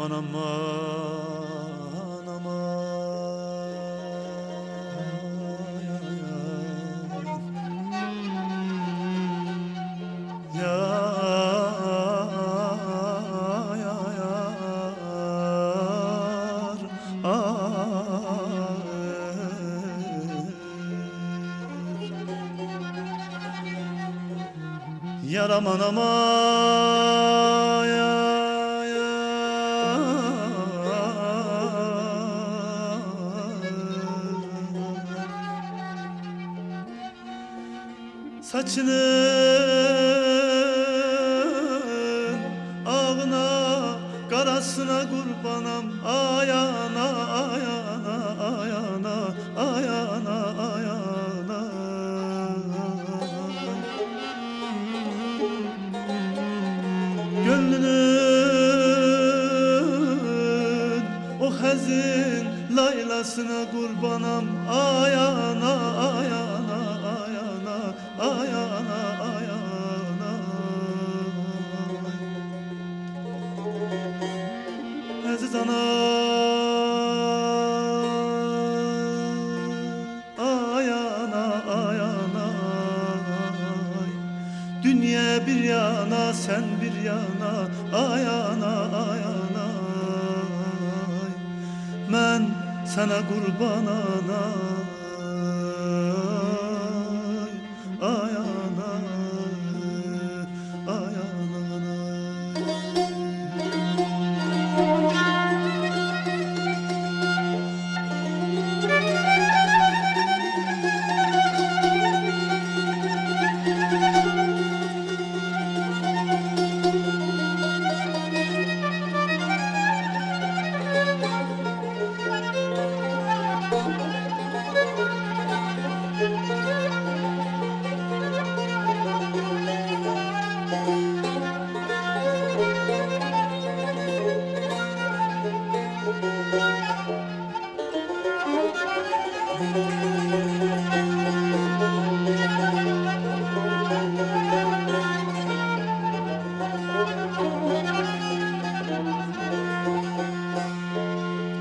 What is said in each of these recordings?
aman aman aman. Yar yar yar Yar aman aman. gönlünün o hazin laylasına kurbanam ayağına sana kurban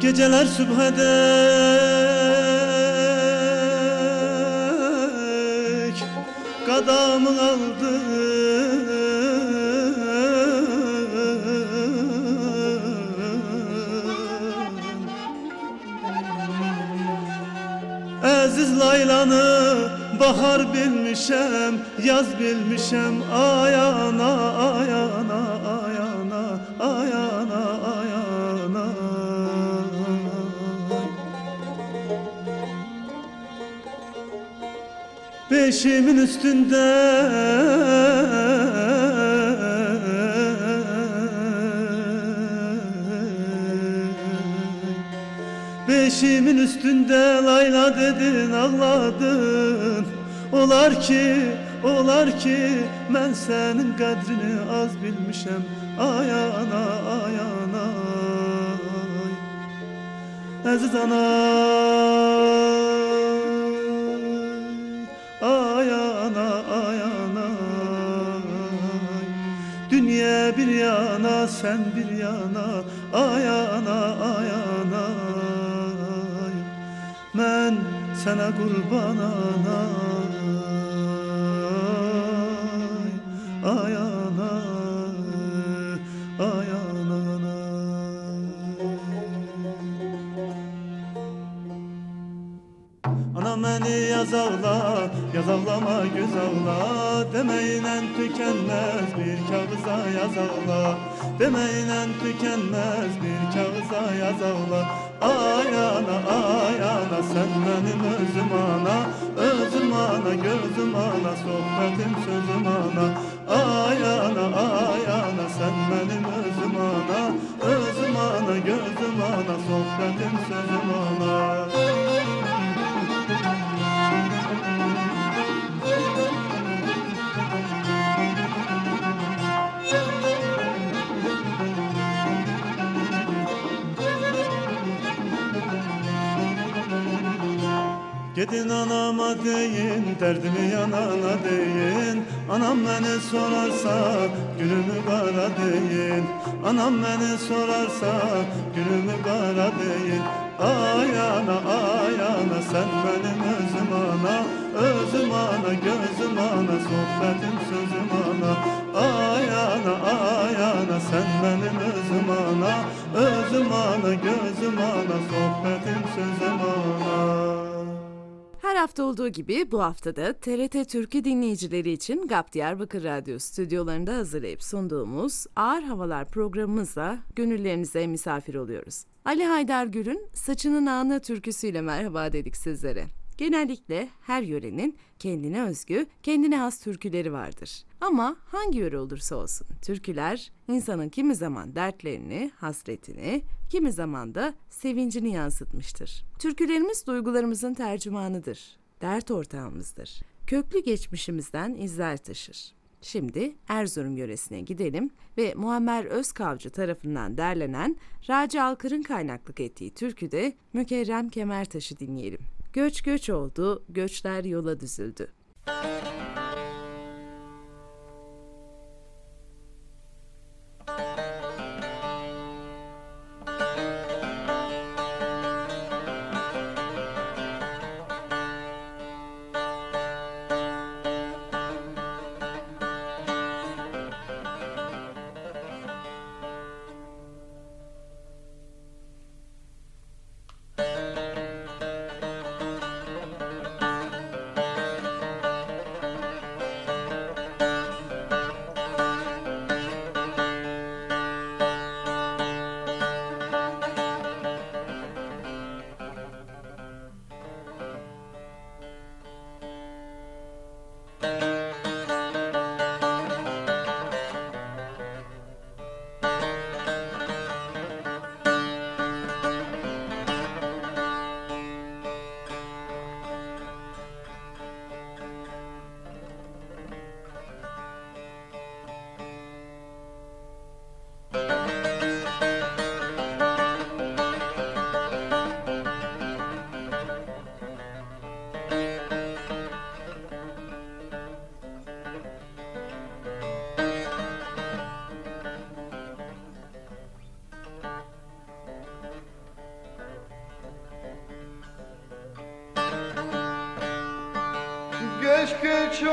Geceler sübhedek Kadamın aldı. Əziz laylanı bahar bilmişəm Yaz bilmişəm ayana ayana. Beşimin üstünde. Beşimin üstünde layla dedin ağladın Olar ki, olar ki ben senin kadrini az bilmişem. Ayana, ayana Aziz anam sen bir yana Ayana, ayana Ben sana kurban anay Ayana, ayana Anam beni yaz ağla, yaz ağlama göz ağla Demeyle tükenmez bir kağıza yaz ağla Demeyle tükenmez bir kağıza yaz ağla. Ayana ayana sen benim özüm ana. Özüm ana gözüm ana sohbetim sözüm ana. Ayana ayana sen benim özüm ana. Özüm ana gözüm ana sohbetim sözüm ana Gidin anama deyin, derdimi yanana deyin. Anam beni sorarsa, günümü kara deyin. Anam beni sorarsa, günümü kara deyin. Ayana ayana sen benim özüm ana. Özüm ana gözüm ana sohbetim sözüm ana. Ayana ayana sen benim özüm ana. Özüm ana gözüm ana sohbetim sözüm ana Her hafta olduğu gibi bu haftada TRT Türkü dinleyicileri için GAP Diyarbakır Radyo stüdyolarında hazırlayıp sunduğumuz Ağır Havalar programımızla gönüllerinize misafir oluyoruz. Ali Haydar Gür'ün Saçının Ağına türküsüyle merhaba dedik sizlere. Genellikle her yörenin kendine özgü, kendine has türküleri vardır. Ama hangi yöre olursa olsun türküler insanın kimi zaman dertlerini, hasretini, kimi zaman da sevincini yansıtmıştır. Türkülerimiz duygularımızın tercümanıdır, dert ortağımızdır. Köklü geçmişimizden izler taşır. Şimdi Erzurum yöresine gidelim ve Muammer Özkavcı tarafından derlenen Raci Alkır'ın kaynaklık ettiği türküde Mükerrem Kemertaş'ı dinleyelim. Göç göç oldu, göçler yola düzüldü. Geç church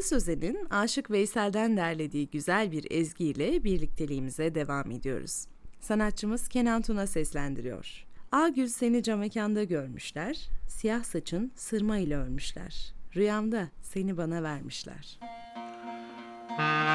Sarı Sözen'in Aşık Veysel'den derlediği güzel bir ezgiyle birlikteliğimize devam ediyoruz. Sanatçımız Kenan Tuna seslendiriyor. Agül seni cam mekanda görmüşler, siyah saçın sırma ile örmüşler. Rüyamda seni bana vermişler. Müzik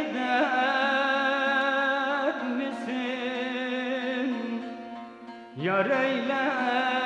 eder misin? Yar eylen,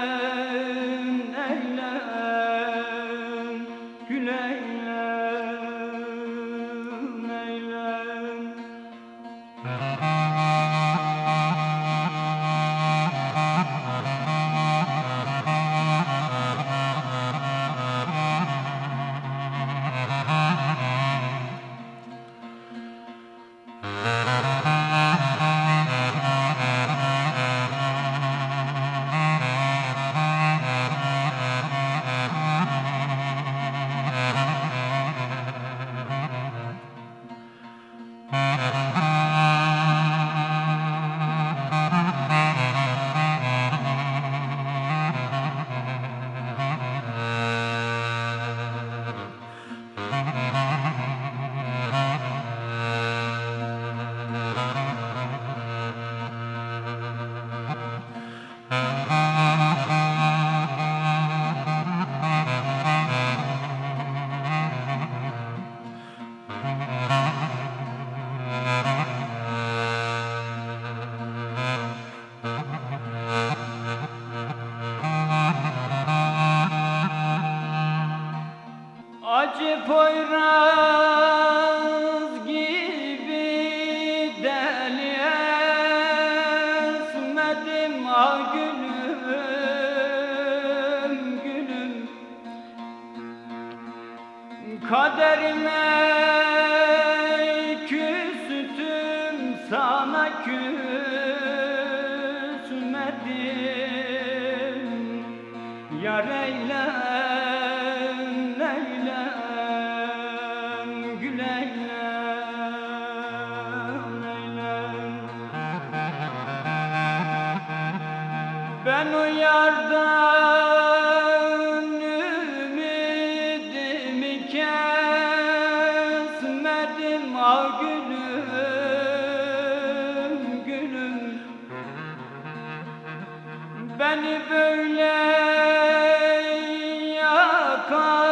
Kaderime küstüm sana küsmedim. Yar Come.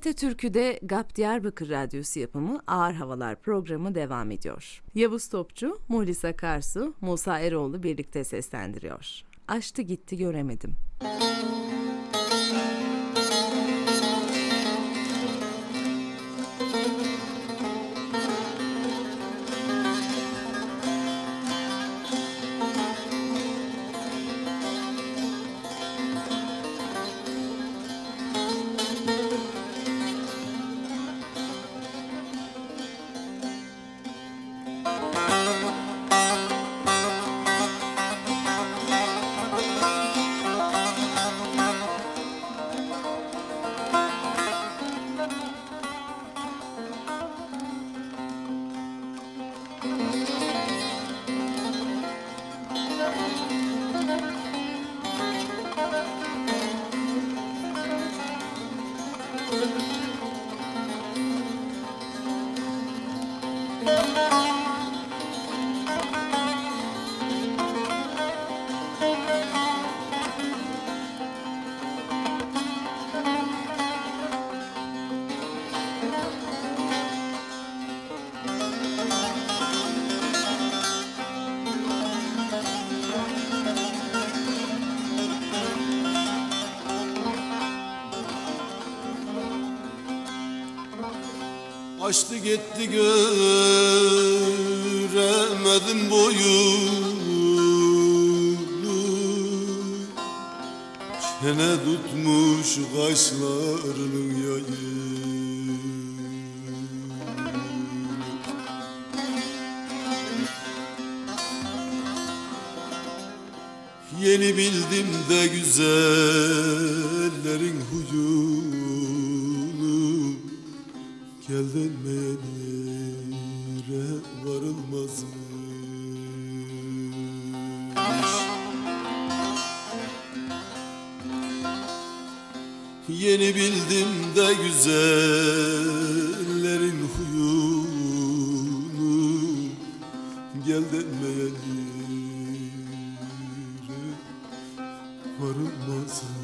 TRT Türkü'de GAP Diyarbakır Radyosu yapımı Ağır Havalar programı devam ediyor. Yavuz Topçu, Muhlis Akarsu, Musa Eroğlu birlikte seslendiriyor. Açtı gitti göremedim. Yar Kaçtı gitti göremedim boyunu. Çene tutmuş kaşlarının yayı Yeni bildim de güzellerin huyunu Yere varılmazmış Yeni bildim de güzellerin huyunu Gel denmeyen yere varılmazmış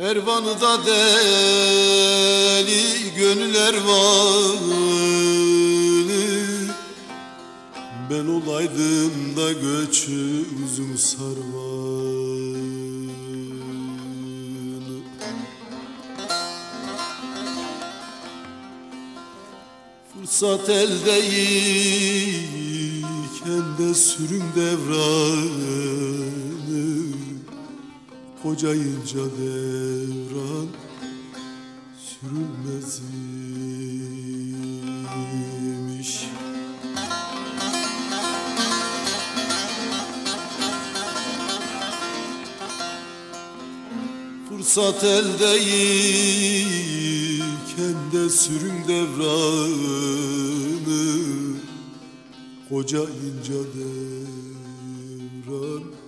Ervan'da deli gönüller var Ben olaydım da göçü uzun sarvan Fırsat eldeyken de sürüm devranı Kocayınca devran sürülmezmiş. Fırsat eldeyken de sürüm devranı. Kocayınca devran sürülmezmiş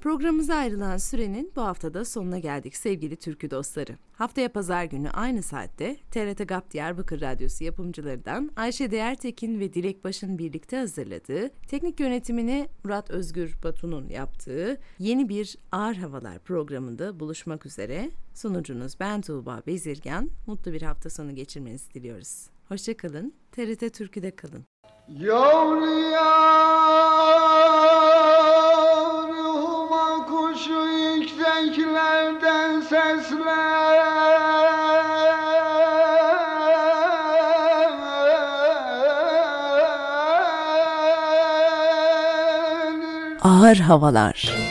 Programımıza ayrılan sürenin bu haftada sonuna geldik sevgili türkü dostları. Haftaya pazar günü aynı saatte TRT GAP Diyarbakır Radyosu yapımcılarından Ayşe Değertekin ve Dilek Baş'ın birlikte hazırladığı, teknik yönetimini Murat Özgür Batu'nun yaptığı yeni bir Ağır Havalar programında buluşmak üzere. Sunucunuz ben Tuğba Bezirgan. Mutlu bir hafta sonu geçirmenizi diliyoruz. Hoşçakalın, TRT Türkü'de kalın. Yavru yavruma kuşu yükseklerden seslenir Ağır Havalar